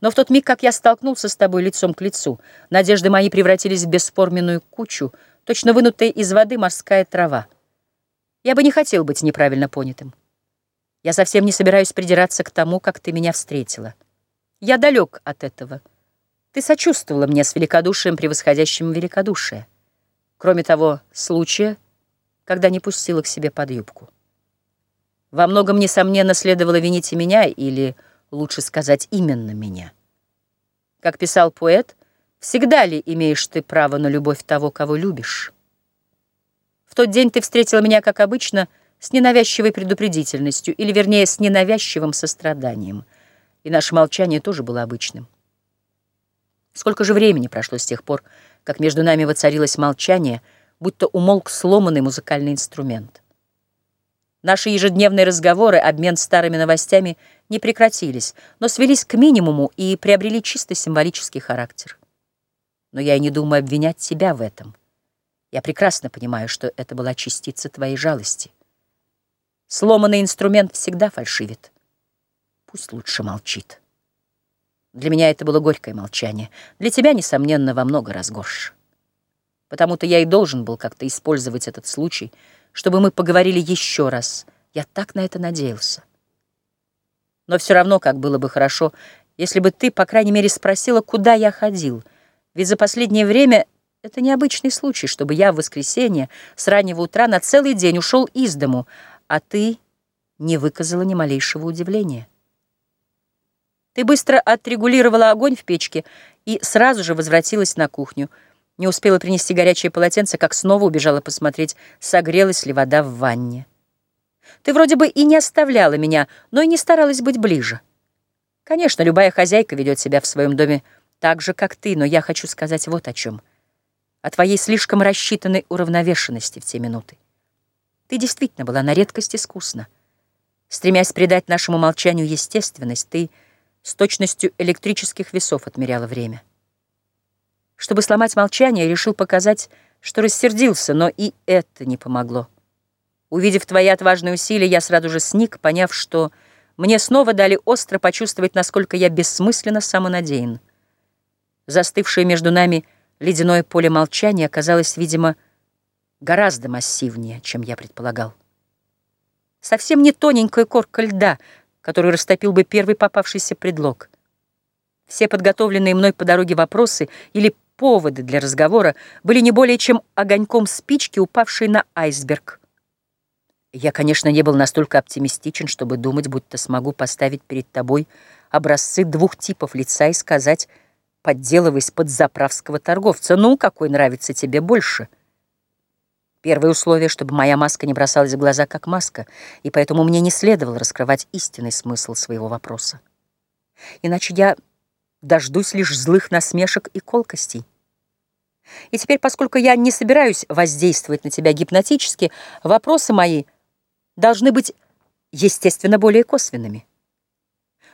Но в тот миг, как я столкнулся с тобой лицом к лицу, надежды мои превратились в бесформенную кучу, точно вынутая из воды морская трава. Я бы не хотел быть неправильно понятым. Я совсем не собираюсь придираться к тому, как ты меня встретила. Я далек от этого. Ты сочувствовала мне с великодушием, превосходящим великодушие. Кроме того, случая, когда не пустила к себе под юбку. Во многом, несомненно, следовало винить и меня, или, лучше сказать, именно меня. Как писал поэт, всегда ли имеешь ты право на любовь того, кого любишь? В тот день ты встретила меня, как обычно, с ненавязчивой предупредительностью, или, вернее, с ненавязчивым состраданием. И наше молчание тоже было обычным. Сколько же времени прошло с тех пор, как между нами воцарилось молчание, будто умолк сломанный музыкальный инструмент. Наши ежедневные разговоры, обмен старыми новостями не прекратились, но свелись к минимуму и приобрели чисто символический характер. Но я и не думаю обвинять тебя в этом. Я прекрасно понимаю, что это была частица твоей жалости. Сломанный инструмент всегда фальшивит. Пусть лучше молчит. Для меня это было горькое молчание. Для тебя, несомненно, во много раз горше. Потому-то я и должен был как-то использовать этот случай — чтобы мы поговорили еще раз. Я так на это надеялся. Но все равно, как было бы хорошо, если бы ты, по крайней мере, спросила, куда я ходил. Ведь за последнее время это необычный случай, чтобы я в воскресенье с раннего утра на целый день ушел из дому, а ты не выказала ни малейшего удивления. Ты быстро отрегулировала огонь в печке и сразу же возвратилась на кухню — не успела принести горячее полотенце, как снова убежала посмотреть, согрелась ли вода в ванне. Ты вроде бы и не оставляла меня, но и не старалась быть ближе. Конечно, любая хозяйка ведет себя в своем доме так же, как ты, но я хочу сказать вот о чем. О твоей слишком рассчитанной уравновешенности в те минуты. Ты действительно была на редкость искусна. Стремясь придать нашему молчанию естественность, ты с точностью электрических весов отмеряла время. Чтобы сломать молчание, решил показать, что рассердился, но и это не помогло. Увидев твои отважные усилия, я сразу же сник, поняв, что мне снова дали остро почувствовать, насколько я бессмысленно самонадеян. Застывшее между нами ледяное поле молчания оказалось, видимо, гораздо массивнее, чем я предполагал. Совсем не тоненькая корка льда, которую растопил бы первый попавшийся предлог. Все подготовленные мной по дороге вопросы или поводы для разговора были не более чем огоньком спички, упавшей на айсберг. Я, конечно, не был настолько оптимистичен, чтобы думать, будто смогу поставить перед тобой образцы двух типов лица и сказать, подделываясь под заправского торговца, «Ну, какой нравится тебе больше?» Первое условие, чтобы моя маска не бросалась в глаза, как маска, и поэтому мне не следовало раскрывать истинный смысл своего вопроса. Иначе я дождусь лишь злых насмешек и колкостей. И теперь, поскольку я не собираюсь воздействовать на тебя гипнотически, вопросы мои должны быть, естественно, более косвенными.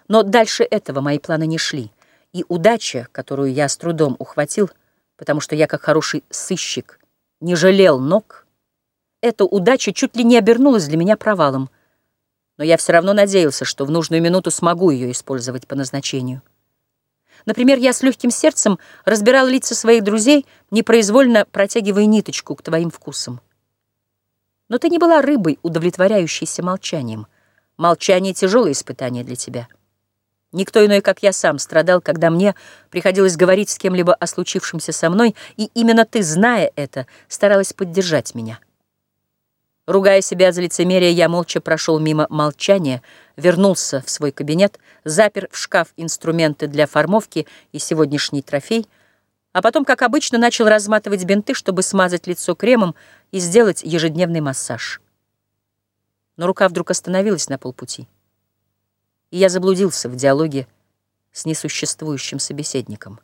Но дальше этого мои планы не шли, и удача, которую я с трудом ухватил, потому что я, как хороший сыщик, не жалел ног, эта удача чуть ли не обернулась для меня провалом, но я все равно надеялся, что в нужную минуту смогу ее использовать по назначению. Например, я с легким сердцем разбирал лица своих друзей, непроизвольно протягивая ниточку к твоим вкусам. Но ты не была рыбой, удовлетворяющейся молчанием. Молчание — тяжелое испытание для тебя. Никто иной, как я сам, страдал, когда мне приходилось говорить с кем-либо о случившемся со мной, и именно ты, зная это, старалась поддержать меня. Ругая себя за лицемерие, я молча прошел мимо молчания, вернулся в свой кабинет, запер в шкаф инструменты для формовки и сегодняшний трофей, а потом, как обычно, начал разматывать бинты, чтобы смазать лицо кремом и сделать ежедневный массаж. Но рука вдруг остановилась на полпути, и я заблудился в диалоге с несуществующим собеседником.